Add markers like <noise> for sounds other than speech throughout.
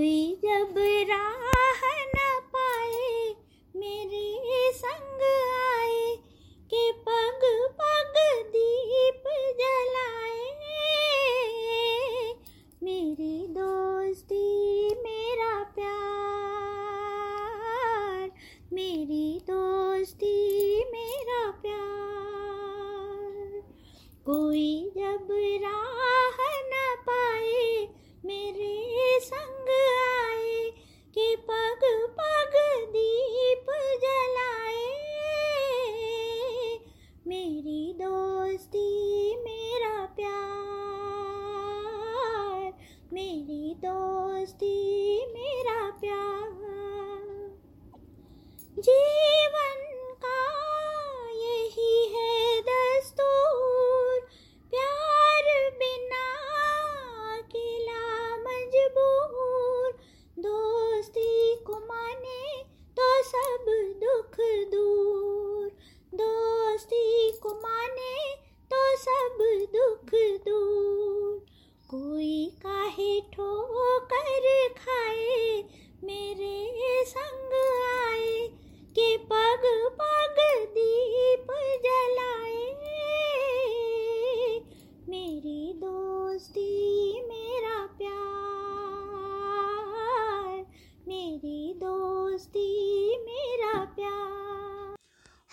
कोई जब राह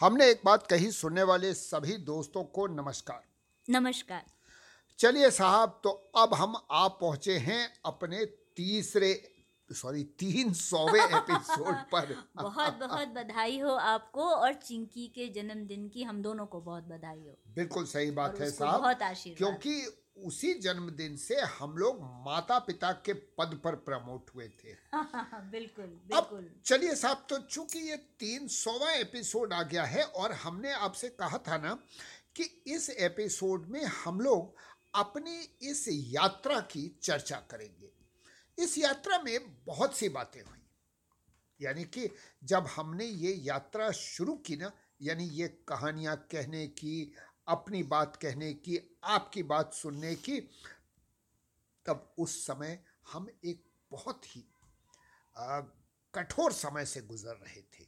हमने एक बात कही सुनने वाले सभी दोस्तों को नमस्कार। नमस्कार। चलिए साहब तो अब हम आप पहुँचे हैं अपने तीसरे सॉरी तीन सौवे एपिसोड <laughs> पर। बहुत बहुत बधाई हो आपको और चिंकी के जन्मदिन की हम दोनों को बहुत बधाई हो। बिल्कुल सही बात है साहब बहुत आशीर्वाद। क्योंकि उसी जन्मदिन से हम लोग माता पिता के पद पर प्रमोट हुए थे। <laughs> बिल्कुल बिल्कुल। चलिए साहब तो चूँकि ये तीन सौवा एपिसोड आ गया है और हमने आपसे कहा था ना कि इस एपिसोड में हम लोग अपनी इस यात्रा की चर्चा करेंगे। इस यात्रा में बहुत सी बातें हुई। यानी कि जब हमने ये यात्रा शुरू की ना यानी ये कहानियाँ कहने की अपनी बात कहने की आपकी बात सुनने की तब उस समय हम एक बहुत ही आ, कठोर समय से गुजर रहे थे।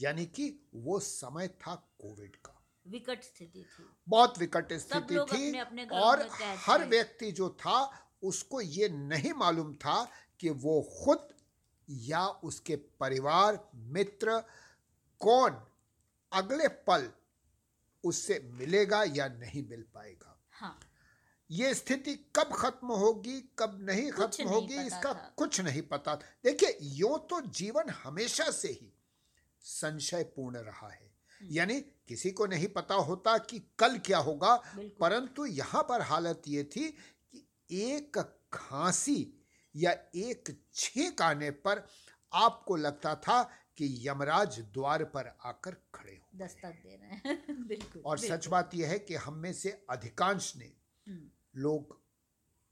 यानी कि वो समय था कोविड का। विकट स्थिति थी। बहुत विकट स्थिति थी अपने-अपने और हर व्यक्ति जो था उसको ये नहीं मालूम था कि वो खुद या उसके परिवार मित्र कौन अगले पल उससे मिलेगा या नहीं मिल पाएगा। हाँ ये स्थिति कब खत्म होगी कब नहीं खत्म होगी इसका। कुछ नहीं पता देखिए यूँ तो जीवन हमेशा से ही संशय पूर्ण रहा है हम्म। यानी किसी को नहीं पता होता कि कल क्या होगा परंतु यहाँ पर हालत ये थी कि एक खांसी या एक छींक आने पर आपको लगता था कि यमराज द्वार पर आकर खड़े हो दस्तक दे रहे हैं। <laughs> बिल्कुल और सच बात यह है कि हम में से अधिकांश ने हम्म, लोग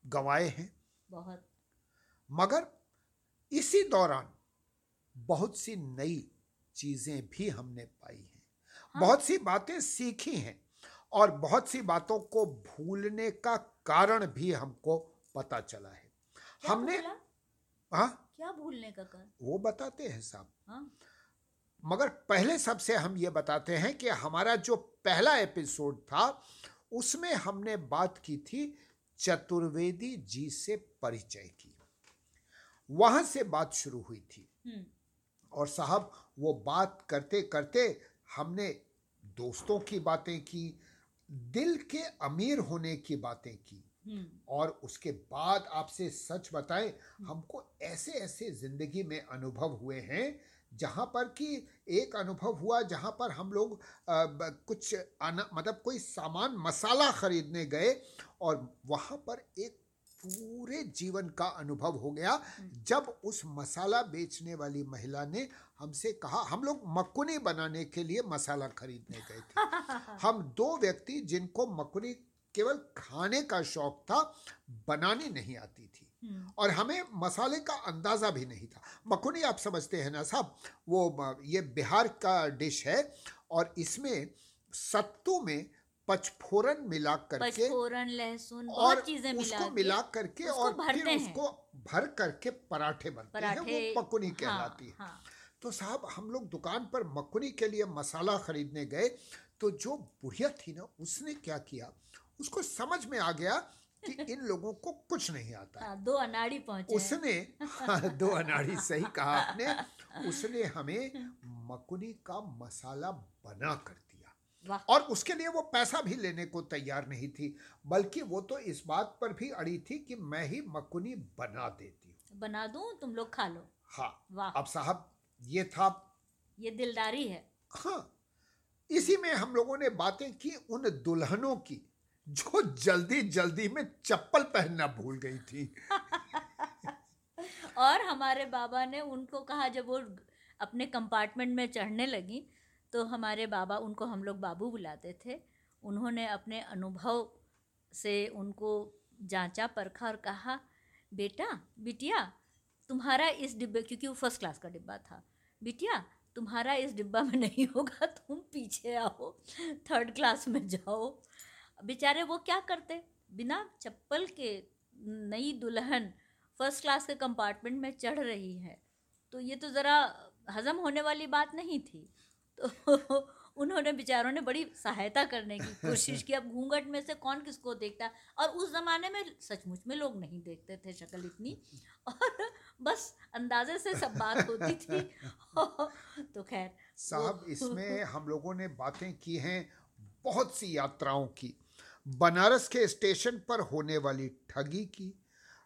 गंवाए हैं। बहुत। मगर इसी दौरान बहुत सी नई चीज़ें भी हमने पाई हैं। हाँ। बहुत सी बातें सीखी हैं और बहुत सी बातों को भूलने का कारण भी हमको पता चला है। हमने हाँ? क्या भूलने का कर? वो बताते हैं साहब हाँ। मगर पहले सबसे हम ये बताते हैं कि हमारा जो पहला एपिसोड था उसमें हमने बात की थी चतुर्वेदी जी से परिचय की। वहाँ से बात शुरू हुई थी। हम्म, और साहब वो बात करते करते हमने दोस्तों की बातें की दिल के अमीर होने की बातें की। और उसके बाद आपसे सच बताएँ हमको ऐसे ऐसे ज़िंदगी में अनुभव हुए हैं जहाँ पर कि एक अनुभव हुआ जहाँ पर हम लोग ब- कुछ आना मतलब कोई सामान मसाला खरीदने गए और वहाँ पर एक पूरे जीवन का अनुभव हो गया जब उस मसाला बेचने वाली महिला ने हमसे कहा हम लोग मकुनी बनाने के लिए मसाला खरीदने गए थे। <laughs> हम दो व्यक्ति जिनको मकुनी केवल खाने का शौक था बनाने नहीं आती थी। हम्म, और हमें मसाले का अंदाज़ा भी नहीं था। मकुनी आप समझते हैं ना साहब वो ये बिहार का डिश है और इसमें सत्तू में पचफोरन मिला करके पचफोरन लहसुन और चीज़ें मिला उसको मिला करके उसको और फिर उसको भर करके पराठे बनते हैं वो पकुनी हाँ, कहलाती है। हाँ, तो साहब हम लोग दुकान पर मकुनी के लिए मसाला खरीदने गए तो जो बुढ़िया थी ना उसने क्या किया? उसको समझ में आ गया कि इन लोगों को कुछ नहीं आता है। हाँ, दो अनाड़ी पहुँचे उसने हाँ, दो अनाड़ी सही कहा आपने। उसने हमें मकुनी का मसाला बना कर दिया। और उसके लिए वो पैसा भी लेने को तैयार नहीं थी बल्कि वो तो इस बात पर भी अड़ी थी कि मैं ही मकुनी बना देती हूँ। बना दूँ तुम लोग खा लो। हाँ अब साहब ये था। ये दिलदारी है। हाँ इसी में हम लोगों ने बातें की उन दुल्हनों की। जो जल्दी जल्दी में चप्पल पहनना भूल गई थी। <laughs> और हमारे बाबा ने उनको कहा, जब वो अपने कंपार्टमेंट में चढ़ने लगी तो हमारे बाबा उनको हम लोग बाबू बुलाते थे। उन्होंने अपने अनुभव से उनको जांचा, परखा और कहा, बेटा, बिटिया, तुम्हारा इस डिब्बे, क्योंकि वो फ़र्स्ट क्लास का डिब्बा था, बिटिया, तुम्हारा इस डिब्बा में नहीं होगा, तुम पीछे आओ थर्ड क्लास में जाओ। बेचारे वो क्या करते? बिना चप्पल के नई दुल्हन फ़र्स्ट क्लास के कंपार्टमेंट में चढ़ रही है। तो ये तो ज़रा हजम होने वाली बात नहीं थी। तो <laughs> उन्होंने बेचारों ने बड़ी सहायता करने की कोशिश की। अब घूंघट में से कौन किसको देखता? और उस ज़माने में सचमुच में लोग नहीं देखते थे शक्ल इतनी। और बस अंदाजे से सब बात होती थी। <laughs> तो खैर साहब, इसमें हम लोगों ने बातें की हैं, बहुत सी यात्राओं की। बनारस के स्टेशन पर होने वाली ठगी की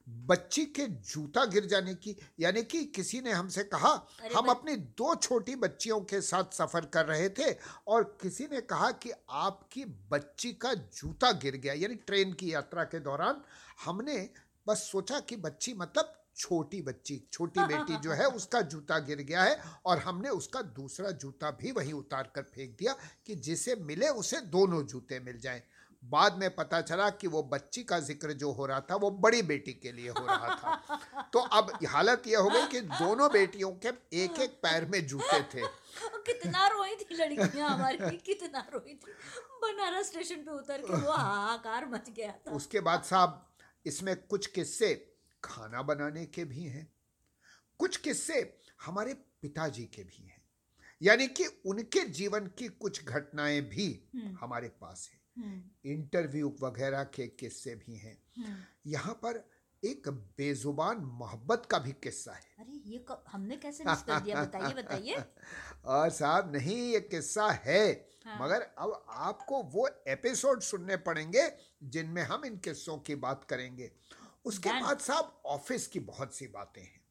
बच्ची के जूता गिर जाने की यानी कि किसी ने हमसे कहा हम अपनी दो छोटी बच्चियों के साथ सफ़र कर रहे थे और किसी ने कहा कि आपकी बच्ची का जूता गिर गया। यानी ट्रेन की यात्रा के दौरान हमने बस सोचा कि बच्ची मतलब छोटी बच्ची छोटी बेटी जो है <laughs> उसका जूता गिर गया है और हमने उसका दूसरा जूता भी वहीं उतार कर फेंक दिया कि जिसे मिले उसे दोनों जूते मिल जाएँ। बाद में पता चला कि वो बच्ची का ज़िक्र जो हो रहा था वो बड़ी बेटी के लिए हो रहा था। <laughs> तो अब हालत यह हो गई कि दोनों बेटियों के एक एक पैर में जूते थे। कितना रोई थी लड़कियाँ हमारी कितना रोई थी। बनारस स्टेशन पे उतर के वो हाहाकार मच गया था। उसके बाद साहब इसमें कुछ किस्से खाना बनाने के भी हैं कुछ किस्से हमारे पिताजी के भी हैं। यानी कि उनके जीवन की कुछ घटनाएँ भी हम्म। हमारे पास हैं। इंटरव्यू वगैरह के किस्से भी हैं। हम्म। यहाँ पर एक बेजुबान मोहब्बत का भी किस्सा है। अरे ये हमने कैसे मिस कर दिया? बताइए बताइए। <laughs> और साहब नहीं ये किस्सा है। हाँ। मगर अब आपको वो एपिसोड सुनने पड़ेंगे जिनमें हम इन किस्सों की बात करेंगे। उसके बाद साहब ऑफ़िस की बहुत सी बातें हैं।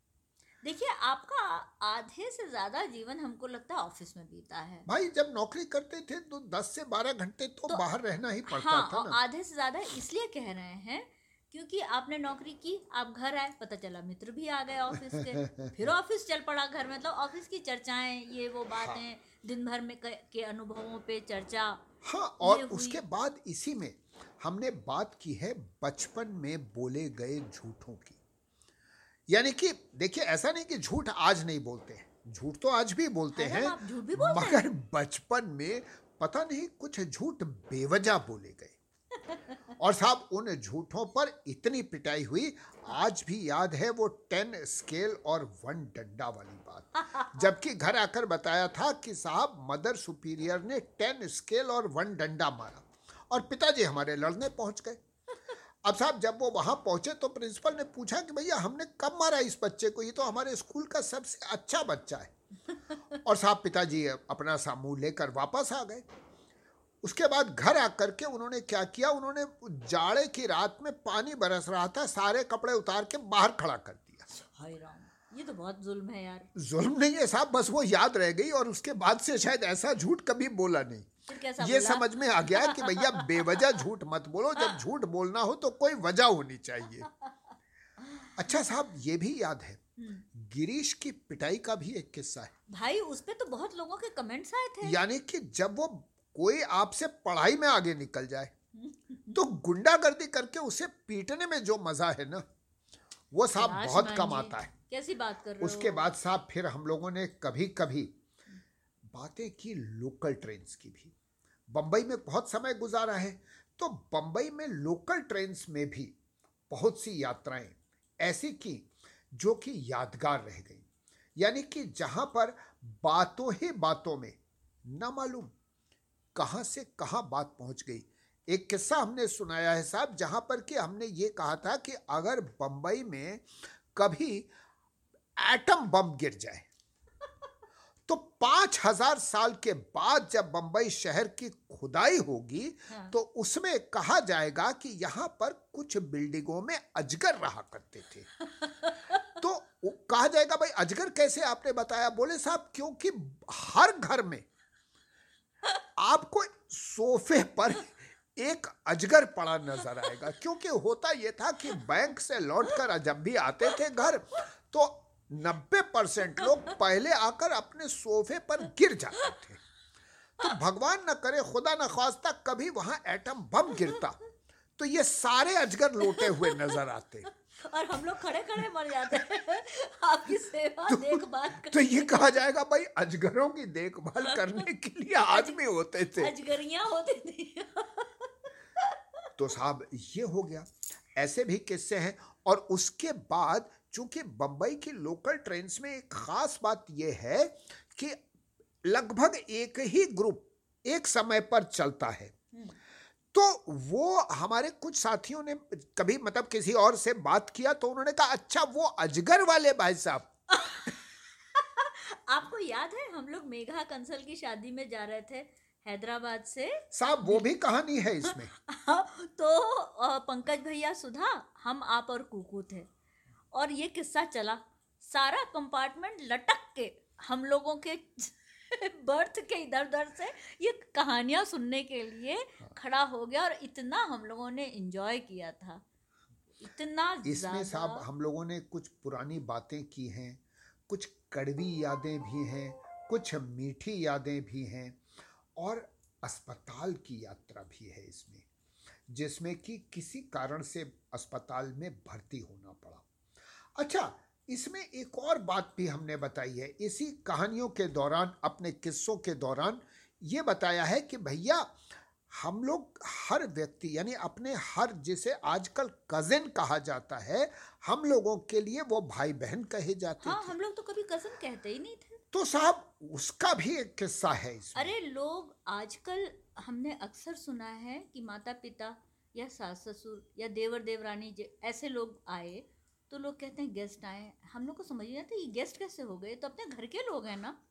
देखिए आपका आधे से ज़्यादा जीवन हमको लगता है ऑफ़िस में बीता है। भाई जब नौकरी करते थे तो 10 से 12 घंटे तो, तो- बाहर रहना ही पड़ता हाँ था ना। आधे से ज़्यादा इसलिए कह रहे हैं क्योंकि आपने नौकरी की आप घर आए पता चला मित्र भी आ गए ऑफ़िस के। <laughs> फिर ऑफ़िस चल पड़ा घर में मतलब ऑफ़िस की चर्चाएँ ये वो बातें हाँ। दिन भर में के अनुभवों पे चर्चा हाँ और उसके बाद इसी में हमने बात की है बचपन में बोले गए झूठों की। यानी कि देखिए ऐसा नहीं कि झूठ आज नहीं बोलते हैं। झूठ तो आज भी बोलते हैं भी बोलते? मगर बचपन में पता नहीं कुछ झूठ बेवजह बोले गए। और साहब उन झूठों पर इतनी पिटाई हुई आज भी याद है वो टेन स्केल और वन डंडा वाली बात। <laughs> जबकि घर आकर बताया था कि साहब मदर सुपीरियर ने टेन स्केल और वन डंडा मारा और पिताजी हमारे लड़ने पहुँच गए। अब साहब जब वो वहाँ पहुँचे तो प्रिंसिपल ने पूछा कि भैया हमने कब मारा इस बच्चे को? ये तो हमारे स्कूल का सबसे अच्छा बच्चा है। <laughs> और साहब पिताजी अपना सा मुँह लेकर वापस आ गए। उसके बाद घर आकर के उन्होंने क्या किया? उन्होंने जाड़े की रात में पानी बरस रहा था सारे कपड़े उतार के बाहर खड़ा कर दिया। ये तो बहुत जुल्म है यार। जुल्म नहीं है साहब बस वो याद रह गई और उसके बाद से शायद ऐसा झूठ कभी बोला नहीं। ये बोला? समझ में आ गया कि भैया बेवजह झूठ मत बोलो। जब झूठ बोलना हो तो कोई वजह होनी चाहिए। अच्छा साहब ये भी याद है हम्म। गिरीश की पिटाई का भी एक किस्सा है। भाई उस पे तो बहुत लोगों के कमेंट्स आए थे। यानी कि जब वो कोई आपसे पढ़ाई में आगे निकल जाए तो गुंडागर्दी करके उसे पीटने में जो मज़ा है ना वो साहब बहुत कम आता है। कैसी बात कर रहे उसके हो? बाद साहब फिर हम लोगों ने कभी कभी बातें की लोकल ट्रेन्स की भी। बम्बई में बहुत समय गुजारा है तो बम्बई में लोकल ट्रेन्स में भी बहुत सी यात्राएँ ऐसी की जो कि यादगार रह गई। यानी कि जहाँ पर बातों ही बातों में न मालूम कहाँ से कहाँ बात पहुँच गई। एक किस्सा हमने सुनाया है साहब, जहाँ पर कि हमने ये कहा था कि अगर बंबई में कभी एटम बम गिर जाए तो पाँच हज़ार साल के बाद जब बंबई शहर की खुदाई होगी हाँ। तो उसमें कहा जाएगा कि यहाँ पर कुछ बिल्डिंगों में अजगर रहा करते थे। <laughs> तो कहा जाएगा भाई अजगर कैसे आपने बताया? बोले साहब क्योंकि हर घर में आपको सोफे पर एक अजगर पड़ा नज़र आएगा। क्योंकि होता यह था कि बैंक से लौटकर जब भी आते थे घर तो नब्बे परसेंट लोग <laughs> पहले आकर अपने सोफे पर गिर जाते थे। तो भगवान न करे खुदा न खास्ता कभी वहाँ एटम बम गिरता। तो ये सारे अजगर लोटे हुए नज़र आते। और हम लोग खड़े खड़े मर जाते हैं। आपकी सेवा तो, देखभाल तो ये कहा जाएगा भाई अजगरों की देखभाल <laughs> करने के लिए आदमी होते थे। अजगरियाँ होती थी। तो साहब ये हो गया। ऐसे भी किस्से हैं और उसके बाद चूँकि बंबई की लोकल ट्रेन में एक खास बात यह है कि लगभग एक ही ग्रुप एक समय पर चलता है। हम्म। तो वो हमारे कुछ साथियों ने कभी मतलब किसी और से बात किया तो उन्होंने कहा अच्छा वो अजगर वाले भाई साहब। <laughs> आपको याद है हम लोग मेघा कंसल की शादी में जा रहे थे हैदराबाद से? साहब वो भी कहानी है इसमें। <laughs> तो पंकज भैया सुधा हम आप और कुकू थे। और ये किस्सा चला। सारा कंपार्टमेंट लटक के हम लोगों के <laughs> बर्थ के इधर उधर से ये कहानियाँ सुनने के लिए हाँ। खड़ा हो गया और इतना हम लोगों ने एंजॉय किया था। इतना इसमें साहब हम लोगों ने कुछ पुरानी बातें की हैं कुछ कड़वी यादें भी हैं कुछ मीठी यादें भी हैं और अस्पताल की यात्रा भी है इसमें जिसमें कि किसी कारण से अस्पताल में भर्ती होना पड़ा। अच्छा इसमें एक और बात भी हमने बताई है। इसी कहानियों के दौरान अपने किस्सों के दौरान ये बताया है कि भैया हम लोग हर व्यक्ति यानी अपने हर जिसे आजकल कजिन कहा जाता है हम लोगों के लिए वो भाई बहन कहे जाते हाँ, हम लोग तो कभी कजिन कहते ही नहीं थे। तो साहब उसका भी एक किस्सा है इसमें। अरे लोग आजकल हमने अक्सर सुना है कि माता पिता या सास ससुर या देवर देवरानी ऐसे लोग आए तो लोग कहते हैं गेस्ट आए। हम लोग को समझ नहीं आता ये गेस्ट कैसे हो गए? तो अपने घर के लोग हैं ना।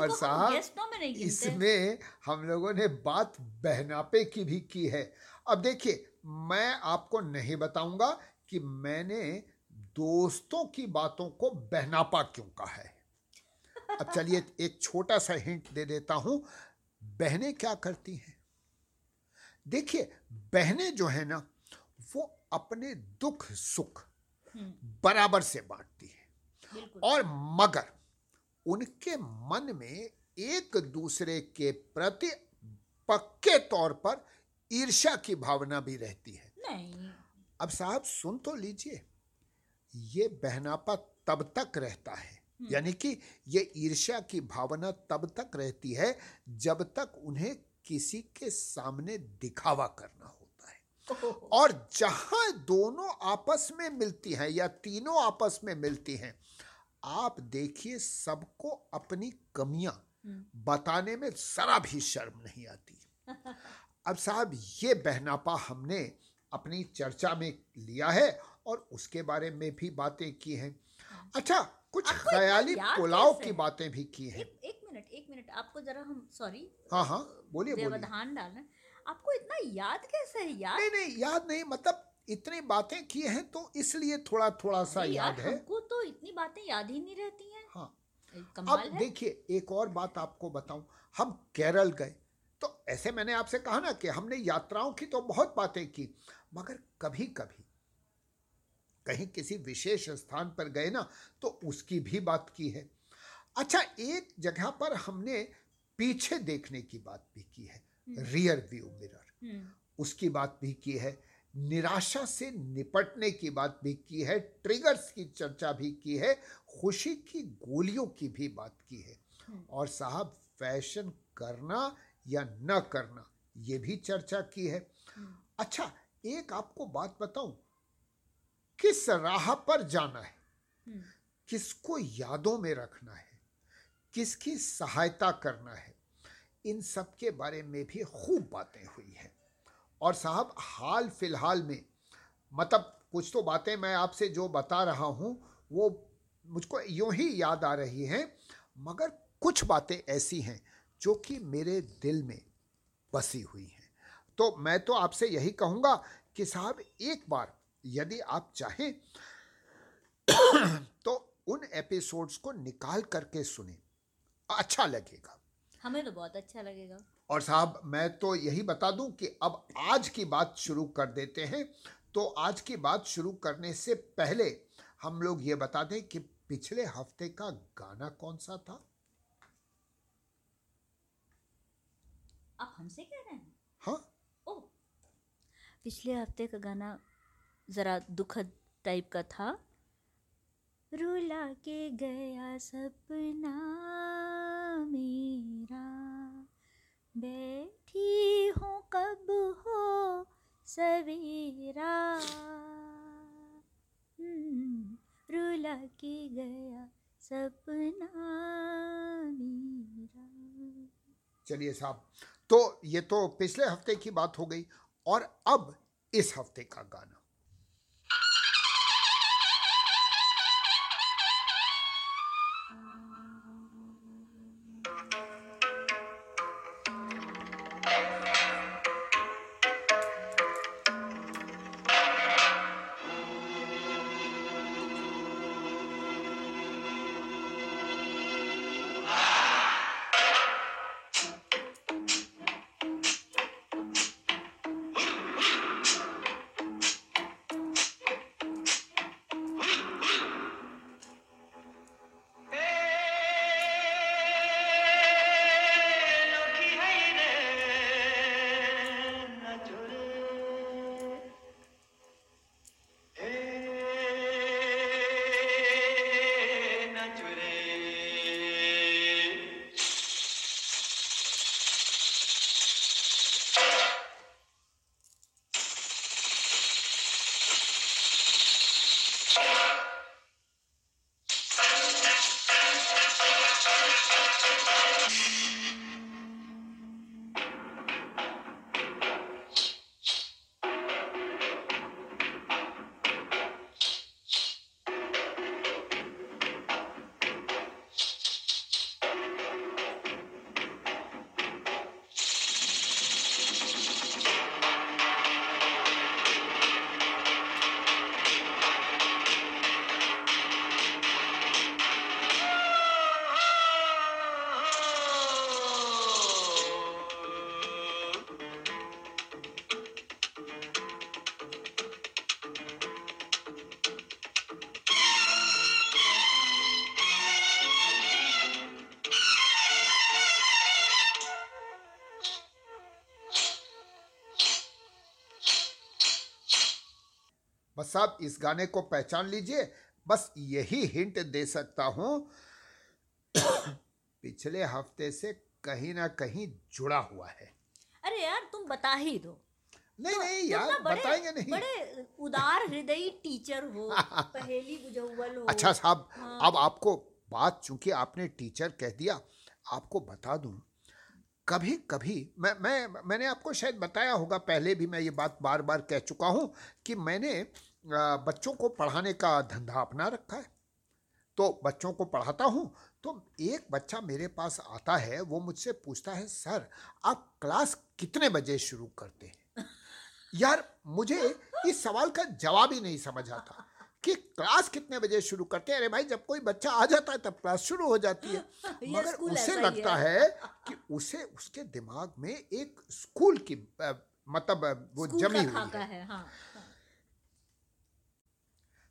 और साहब में नहीं इसमें हम लोगों ने बात बहनापे की भी की है। अब देखिए मैं आपको नहीं बताऊँगा कि मैंने दोस्तों की बातों को बहनापा क्यों कहा है। अब चलिए <laughs> एक छोटा सा हिंट दे देता हूँ। बहनें क्या करती हैं? देखिए बहनें जो है ना वो अपने दुख सुख बराबर से बांटती है। और मगर उनके मन में एक दूसरे के प्रति पक्के तौर पर ईर्ष्या की भावना भी रहती है। नहीं। अब साहब सुन तो लीजिए ये बहनापा तब तक रहता है हम्म। यानी कि ये ईर्ष्या की भावना तब तक रहती है जब तक उन्हें किसी के सामने दिखावा करना हो। और जहाँ दोनों आपस में मिलती हैं या तीनों आपस में मिलती हैं आप देखिए सबको अपनी कमियाँ हम्म। बताने में जरा भी शर्म नहीं आती। अब साहब ये बहनापा हमने अपनी चर्चा में लिया है और उसके बारे में भी बातें की हैं। अच्छा कुछ ख्याली पुलाव की बातें भी की हैं। एक, एक मिनट एक मिनट आपको जरा हम सॉरी हाँ हाँ बोलिए। व्यवधान डालना। आपको इतना याद कैसे है? याद? नहीं नहीं याद नहीं मतलब इतनी बातें की हैं तो इसलिए थोड़ा थोड़ा सा याद है। हमको तो इतनी बातें याद ही नहीं रहती हैं। हाँ। अब देखिए एक और बात आपको बताऊँ। हम केरल गए तो ऐसे मैंने आपसे कहा ना कि हमने यात्राओं की तो बहुत बातें की मगर कभी कभी कहीं किसी विशेष स्थान पर गए ना तो उसकी भी बात की है। अच्छा एक जगह पर हमने पीछे देखने की बात भी की है। Rear view mirror. उसकी बात भी की है निराशा से निपटने की बात भी की है ट्रिगर्स की चर्चा भी की है खुशी की गोलियों की भी बात की है। हम्म। और साहब फ़ैशन करना या न करना ये भी चर्चा की है। अच्छा एक आपको बात बताऊँ किस राह पर जाना है? हम्म, किसको यादों में रखना है? किसकी सहायता करना है? इन सब के बारे में भी खूब बातें हुई हैं। और साहब, हाल फ़िलहाल में मतलब कुछ तो बातें मैं आपसे जो बता रहा हूँ, वो मुझको यूँ ही याद आ रही हैं, मगर कुछ बातें ऐसी हैं जो कि मेरे दिल में बसी हुई हैं। तो मैं तो आपसे यही कहूँगा कि साहब, एक बार यदि आप चाहें तो उन एपिसोड्स को निकाल करके सुने। अच्छा लगेगा। हमें तो बहुत अच्छा लगेगा। और साहब मैं तो यही बता दूँ कि अब आज की बात शुरू कर देते हैं। तो आज की बात शुरू करने से पहले हम लोग ये बता दें कि पिछले हफ़्ते का गाना कौन सा था? आप हमसे कह रहे हैं? हाँ। ओ। पिछले हफ़्ते का गाना ज़रा दुखद टाइप का था। रुला के गया सपना मेरा। बैठी हूँ कब हो सवेरा। हम्म, रुला के गया सपना मेरा। चलिए साहब तो ये तो पिछले हफ़्ते की बात हो गई और अब इस हफ़्ते का गाना। साहब इस गाने को पहचान लीजिए। बस यही हिंट दे सकता हूँ। <coughs> पिछले हफ़्ते से कहीं ना कहीं जुड़ा हुआ है। अरे यार तुम बता ही दो। नहीं तो नहीं यार बड़े- बताएँगे नहीं। बड़े उदार हृदयी टीचर हो <laughs> पहेली बुझौल हो। अच्छा साहब हाँ। अब आपको बात चूँकि आपने टीचर कह दिया आपको बता दूँ कभी कभी मैं मैं मैंने आपको शायद बताया होगा पहले भी मैं ये बात बार बार कह चुका हूँ कि मैंने बच्चों को पढ़ाने का धंधा अपना रखा है। तो बच्चों को पढ़ाता हूँ तो एक बच्चा मेरे पास आता है वो मुझसे पूछता है सर आप क्लास कितने बजे शुरू करते हैं? <laughs> यार मुझे इस सवाल का जवाब ही नहीं समझ आता कि क्लास कितने बजे शुरू करते हैं। अरे भाई जब कोई बच्चा आ जाता है तब क्लास शुरू हो जाती है। <laughs> मगर उसे लगता है। है कि उसे उसके दिमाग में एक स्कूल की मतलब वो जमी हुई है। है हाँ।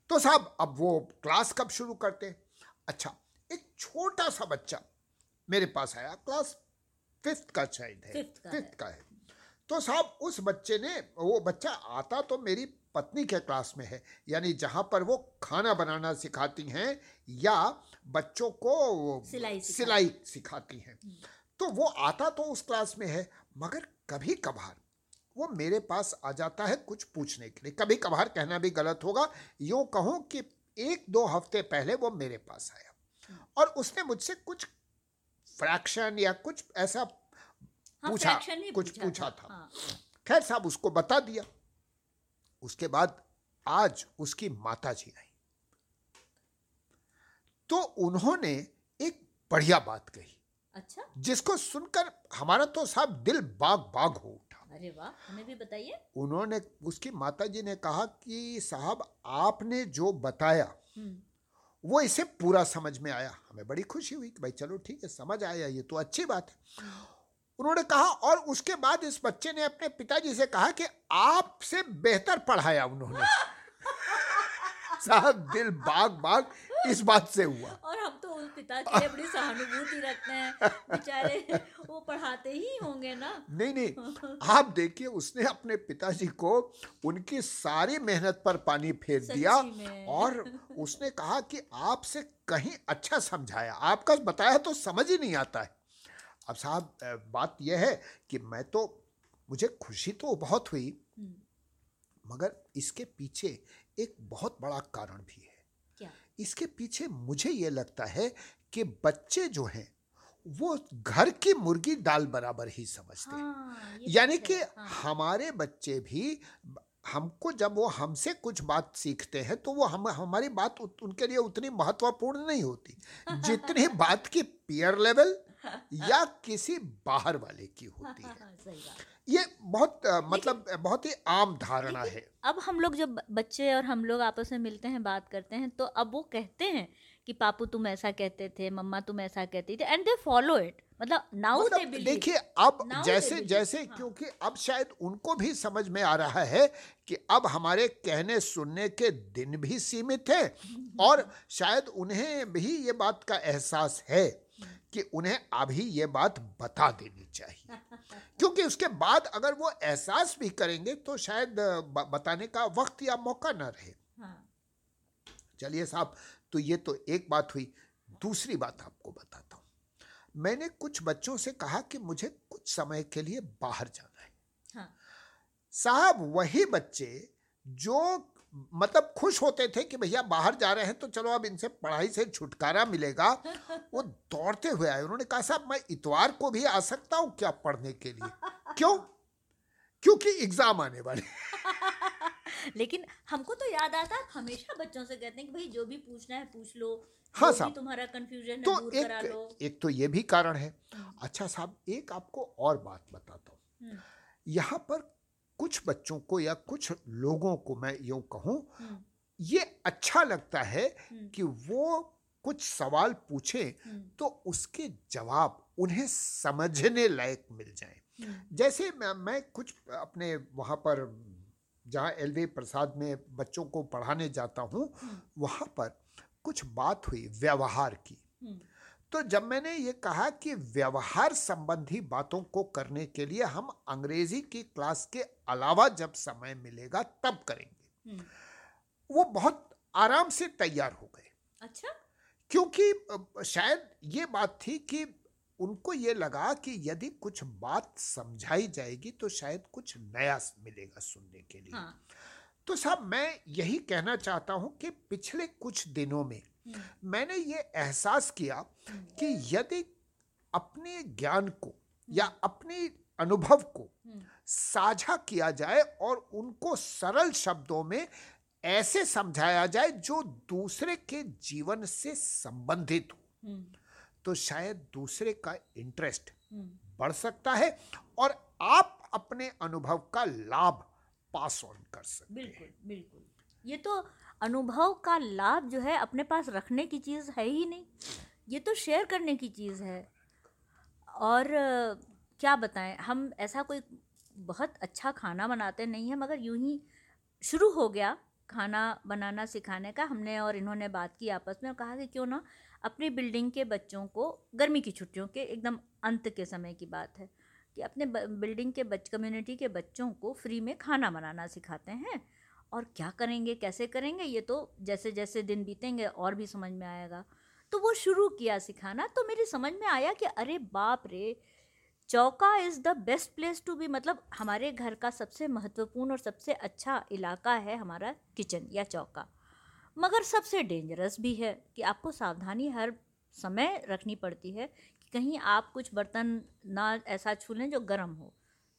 तो साहब अब वो क्लास कब शुरू करते? अच्छा एक छोटा सा बच्चा मेरे पास आया क्लास फिफ्थ का शायद है। फिफ्थ का है। तो साहब उस बच्चे ने वो बच्चा आता तो मेरी पत्नी के क्लास में है यानी जहाँ पर वो खाना बनाना सिखाती हैं या बच्चों को सिलाई सिखाती सिलाई सिखाती हैं। तो वो आता तो उस क्लास में है मगर कभी कभार वो मेरे पास आ जाता है कुछ पूछने के लिए। कभी कभार कहना भी गलत होगा यूँ कहूँ कि एक दो हफ़्ते पहले वो मेरे पास आया। और उसने मुझसे कुछ फ्रैक्शन या कुछ ऐसा हाँ, पूछा कुछ पूछा था हाँ, खैर साहब उसको बता दिया। उसके बाद आज उसकी माता जी आई। तो उन्होंने एक बढ़िया बात कही। अच्छा। जिसको सुनकर हमारा तो साहब दिल बाग बाग हो। अरे वाह हमें भी बताइए। उन्होंने उसकी माता जी ने कहा कि साहब आपने जो बताया हम्म, वो इसे पूरा समझ में आया। हमें बड़ी खुशी हुई कि भाई चलो ठीक है समझ आया ये तो अच्छी बात है। उन्होंने कहा और उसके बाद इस बच्चे ने अपने पिताजी से कहा कि आपसे बेहतर पढ़ाया उन्होंने। <laughs> साहब दिल बाग बाग इस बात से हुआ। और हम उस पिता के लिए बड़ी सहानुभूति रखते हैं। बेचारे वो पढ़ाते ही होंगे ना। नहीं नहीं आप देखिए उसने अपने पिताजी को उनकी सारी मेहनत पर पानी फेर दिया और उसने कहा कि आपसे कहीं अच्छा समझाया। आपका बताया तो समझ ही नहीं आता है। अब साहब बात यह है कि मैं तो मुझे खुशी तो बहुत हुई हम्म, मगर इसके पीछे एक बहुत बड़ा कारण भी है। इसके पीछे मुझे ये लगता है कि बच्चे जो हैं वो घर की मुर्गी दाल बराबर ही समझते हैं। हाँ, यानी कि हाँ, हमारे बच्चे भी हमको जब वो हमसे कुछ बात सीखते हैं तो वो हम हमारी बात उत- उनके लिए उतनी महत्वपूर्ण नहीं होती। जितनी <laughs> बात की पियर लेवल <laughs> या किसी बाहर वाले की होती है। <laughs> ये बहुत मतलब बहुत ही आम धारणा है। अब हम लोग जब बच्चे और हम लोग आपस में मिलते हैं बात करते हैं तो अब वो कहते हैं कि पापू तुम ऐसा कहते थे मम्मा तुम ऐसा कहती थी एंड दे फॉलो इट मतलब नाउ मतलब देखिए अब Now जैसे जैसे हाँ। क्योंकि अब शायद उनको भी समझ में आ रहा है कि अब हमारे कहने सुनने के दिन भी सीमित है <laughs> और शायद उन्हें भी ये बात का एहसास है। कि उन्हें अभी ये बात बता देनी चाहिए। क्योंकि उसके बाद अगर वो एहसास भी करेंगे तो शायद बताने का वक्त या मौका न रहे। हाँ। चलिए साहब तो ये तो एक बात हुई दूसरी बात आपको बताता हूँ। मैंने कुछ बच्चों से कहा कि मुझे कुछ समय के लिए बाहर जाना है। हाँ। साहब वही बच्चे जो मतलब खुश होते थे कि भैया बाहर जा रहे हैं तो चलो अब इनसे पढ़ाई से छुटकारा मिलेगा। वो दौड़ते हुए आए। उन्होंने कहा साहब मैं इतवार को भी आ सकता हूँ क्या पढ़ने के लिए? <laughs> क्यों? क्योंकि एग्ज़ाम आने वाले <laughs> लेकिन हमको तो याद आता हमेशा बच्चों से कहते हैं कि भाई जो भी पूछना है पूछ लो। हाँ साहब। तुम्हारा कंफ्यूजन तो दूर करा लो। एक एक तो ये भी कारण है। हम्म, अच्छा साहब एक आपको और बात बताता हूँ। हम्म, यहाँ पर कुछ बच्चों को या कुछ लोगों को मैं यूँ कहूँ हम्म, ये अच्छा लगता है हम्म, कि वो कुछ सवाल पूछे हम्म, तो उसके जवाब उन्हें समझने लायक मिल जाए। जैसे मैं, मैं कुछ अपने वहाँ पर जहाँ एल वी प्रसाद में बच्चों को पढ़ाने जाता हूँ वहाँ पर कुछ बात हुई व्यवहार की। तो जब मैंने ये कहा कि व्यवहार संबंधी बातों को करने के लिए हम अंग्रेज़ी की क्लास के अलावा जब समय मिलेगा तब करेंगे। हम्म, वो बहुत आराम से तैयार हो गए। अच्छा। क्योंकि शायद ये बात थी कि उनको ये लगा कि यदि कुछ बात समझाई जाएगी तो शायद कुछ नया मिलेगा सुनने के लिए। हाँ। तो साहब मैं यही कहना चाहता हूँ कि पिछले कुछ दिनों में मैंने ये एहसास किया हम्म, कि यदि अपने ज्ञान को या अपने अनुभव को हम्म, साझा किया जाए और उनको सरल शब्दों में ऐसे समझाया जाए जो दूसरे के जीवन से संबंधित हो हम्म, तो शायद दूसरे का इंटरेस्ट हम्म, बढ़ सकता है और आप अपने अनुभव का लाभ पास ऑन कर सकते हैं। बिल्कुल बिल्कुल। ये तो अनुभव का लाभ जो है अपने पास रखने की चीज़ है ही नहीं। ये तो शेयर करने की चीज़ है। और, क्या बताएँ, हम ऐसा कोई बहुत अच्छा खाना बनाते नहीं हैं, मगर यूँ ही शुरू हो गया खाना बनाना सिखाने का। हमने और इन्होंने बात की आपस में और कहा कि क्यों ना अपनी बिल्डिंग के बच्चों को गर्मी की छुट्टियों के एकदम अंत के समय की बात है कि अपने बिल्डिंग के बच, कम्युनिटी के बच्चों को फ्री में खाना बनाना सिखाते हैं। और क्या करेंगे, कैसे करेंगे, ये तो जैसे जैसे दिन बीतेंगे और भी समझ में आएगा। तो वो शुरू किया सिखाना तो मेरी समझ में आया कि अरे बाप रे, चौका is the best place to be मतलब हमारे घर का सबसे महत्वपूर्ण और सबसे अच्छा इलाका है हमारा किचन या चौका। मगर सबसे डेंजरस भी है कि आपको सावधानी हर समय रखनी पड़ती है कि कहीं आप कुछ बर्तन ना ऐसा छू लें जो गर्म हो।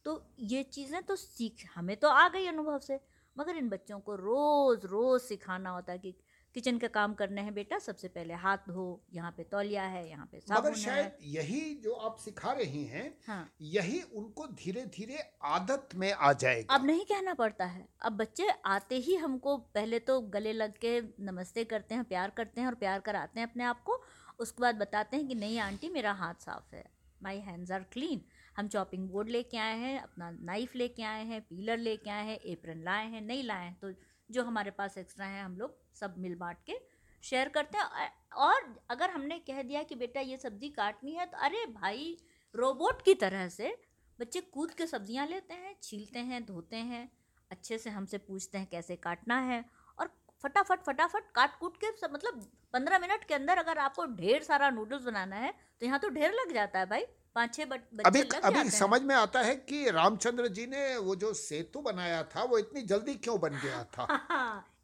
तो ये चीज़ें तो सीख, हमें तो आ गई अनुभव से। मगर इन बच्चों को रोज़ रोज़ सिखाना होता है कि किचन का काम करने है बेटा सबसे पहले हाथ धो यहाँ पे तौलिया है यहाँ पे साबुन मगर शायद यही जो आप सिखा रही हैं हाँ। यही उनको धीरे धीरे आदत में आ जाएगा। अब नहीं कहना पड़ता है। अब बच्चे आते ही हमको पहले तो गले लग के नमस्ते करते हैं प्यार करते हैं और प्यार कराते हैं अपने आप को उसके बाद बताते हैं कि नहीं आंटी मेरा हाथ साफ़ है। माई हैंड्स आर क्लीन हम चॉपिंग बोर्ड लेके आए हैं, अपना नाइफ लेके आए हैं पीलर लेके आए हैं एप्रन लाए हैं, नहीं लाए हैं तो जो हमारे पास एक्स्ट्रा है, हम लोग सब मिल बांट के शेयर करते हैं। और अगर हमने कह दिया कि बेटा ये सब्ज़ी काटनी है तो अरे भाई रोबोट की तरह से बच्चे कूद के सब्ज़ियाँ लेते हैं, छीलते हैं, धोते हैं, अच्छे से हमसे पूछते हैं कैसे काटना है, और फटाफट फटाफट काट कूट के सब मतलब पंद्रह मिनट के अंदर अगर आपको ढेर सारा नूडल्स बनाना है तो यहाँ तो ढेर लग जाता है भाई। पाँच छः बच्चे अभी अभी समझ में आता है कि रामचंद्र जी ने वो जो सेतु बनाया था वो इतनी जल्दी क्यों बन गया <laughs> था?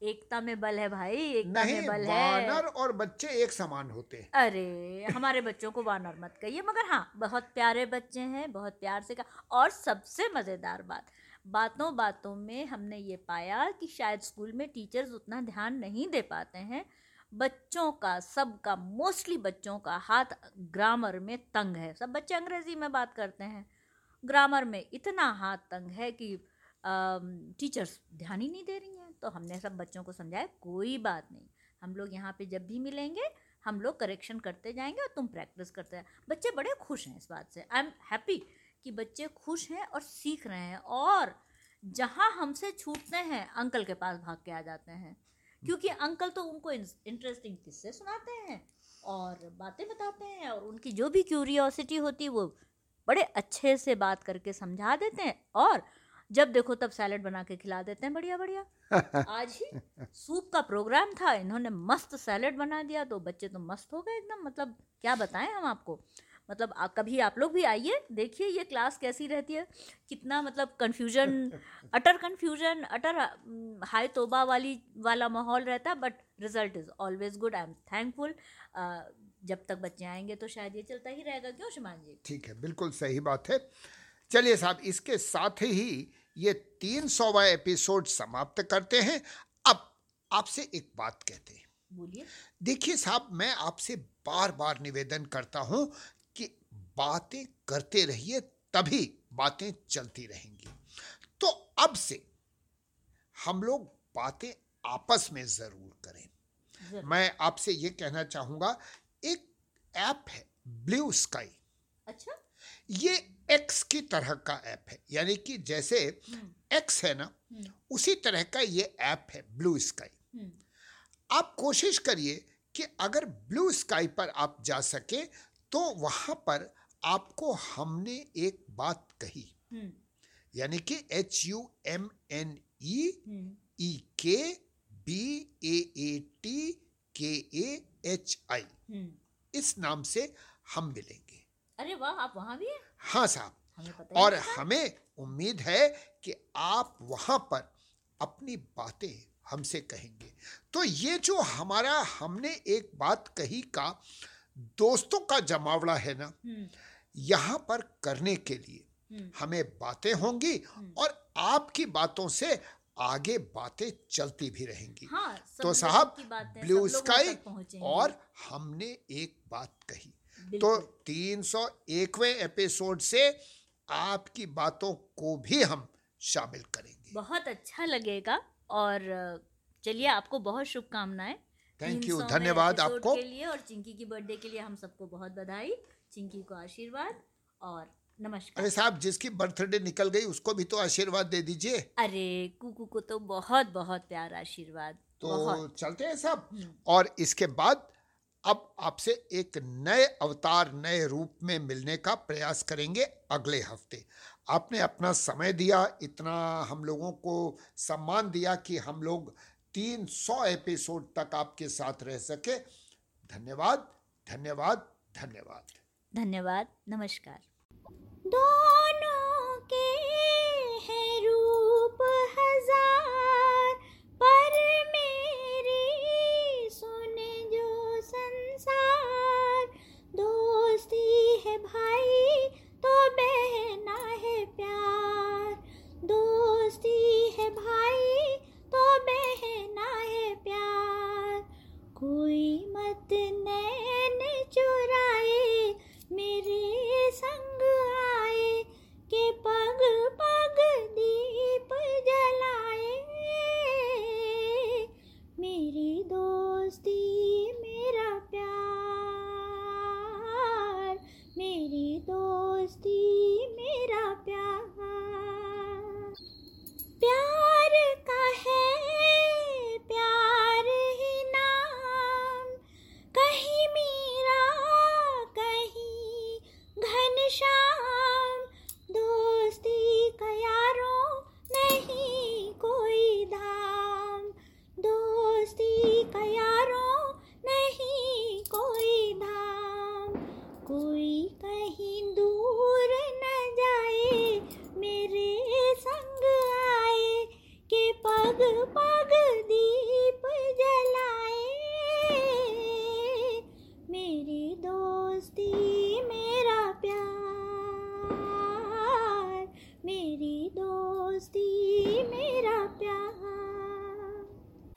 एकता में बल है भाई एकता नहीं में बल है। वानर और बच्चे एक समान होते हैं। अरे हमारे बच्चों को वानर मत कहिए मगर हाँ बहुत प्यारे बच्चे हैं बहुत प्यार से का और सबसे मज़ेदार बात बातों बातों में हमने ये पाया कि शायद स्कूल में टीचर्स उतना ध्यान नहीं दे पाते हैं बच्चों का, सबका मोस्टली बच्चों का हाथ ग्रामर में तंग है। सब बच्चे अंग्रेज़ी में बात करते हैं। ग्रामर में इतना हाथ तंग है कि टीचर्स ध्यान ही नहीं दे रही हैं। तो हमने सब बच्चों को समझाया, कोई बात नहीं। हम लोग यहाँ पे जब भी मिलेंगे, हम लोग करेक्शन करते जाएँगे और तुम प्रैक्टिस करते हैं बच्चे बड़े खुश हैं इस बात से। आई एम हैप्पी कि बच्चे खुश हैं और सीख रहे हैं। और जहाँ हमसे छूटते हैं, अंकल के पास भाग के आ जाते हैं। क्योंकि अंकल तो उनको इंटरेस्टिंग किस्से सुनाते हैं और बातें बताते हैं और उनकी जो भी क्यूरियोसिटी होती है वो बड़े अच्छे से बात करके समझा देते हैं और जब देखो तब सैलड बना के खिला देते हैं बढ़िया बढ़िया। <laughs> आज ही सूप का प्रोग्राम था इन्होंने मस्त सैलड बना दिया तो बच्चे तो मस्त हो गए एकदम मतलब क्या बताएँ हम आपको। मतलब आ, कभी आप लोग भी आइए देखिए ये क्लास कैसी रहती है। कितना मतलब कन्फ्यूज़न अटर कन्फ्यूज़न अटर हाई तोबा वाली वाला माहौल रहता है but result is always good I am thankful जब तक बच्चे आएँगे तो शायद ये चलता ही रहेगा क्यों शिमान जी? ठीक है बिल्कुल सही बात है। चलिए साहब इसके साथ ही ये तीन सौवा एपिसोड समाप्त करते हैं। अब आपसे एक बात कहते हैं। बोलिए। देखिए साहब मैं आपसे बार बार निवेदन करता हूँ बातें करते रहिए तभी बातें चलती रहेंगी। तो अब से हम लोग बातें आपस में ज़रूर करें। मैं आपसे ये कहना चाहूँगा एक ऐप है ब्लू स्काई। अच्छा। ये एक्स की तरह का ऐप है यानी कि जैसे हम्म। एक्स है ना हम्म। उसी तरह का ये ऐप है ब्लू स्काई। हम्म। आप कोशिश करिए कि अगर ब्लू स्काई पर आप जा सके तो वहाँ पर आपको हमने एक बात कही। हम्म। यानी कि H U M N E E K B A A T के ए एच आई इस नाम से हम मिलेंगे। अरे वाह आप वहाँ भी हैं? हाँ साहब। और हमें उम्मीद है कि आप वहाँ पर अपनी बातें हमसे कहेंगे। तो ये जो हमारा हमने एक बात कही का दोस्तों का जमावड़ा है ना हम्म। यहाँ पर करने के लिए हम्म। हमें बातें होंगी और आपकी बातों से आगे बातें चलती भी रहेंगी। हाँ तो साहब ब्लू स्काई और हमने एक बात कही। तो बिल्कुल। तीन सौ एकवें एपिसोड से आपकी बातों को भी हम शामिल करेंगे। बहुत अच्छा लगेगा और चलिए आपको बहुत शुभकामनाएँ। थैंक यू धन्यवाद आपको। के लिए और चिंकी की बर्थडे के लिए हम सबको बहुत बधाई। चिंकी को आशीर्वाद और नमस्कार। अरे साहब जिसकी बर्थडे निकल गई उसको भी तो आशीर्वाद दे दीजिए। अरे कुकू को तो बहुत बहुत प्यार आशीर्वाद। तो चलते हैं साहब। और इसके बाद अब आपसे एक नए अवतार नए रूप में मिलने का प्रयास करेंगे अगले हफ़्ते। आपने अपना समय दिया इतना हम लोगों को सम्मान दिया कि हम लोग तीन सौ एपिसोड तक आपके साथ रह सके। धन्यवाद धन्यवाद धन्यवाद। धन्यवाद, नमस्कार। दोनों के हैं रूप हज़ार, पर मेरी सुने जो संसार। दोस्ती है भाई तो बहना है प्यार। दोस्ती है भाई तो बहना है प्यार। कोई मत नैन चुराए मेरे संग आए के पग पग दीप जलाए। मेरी दोस्ती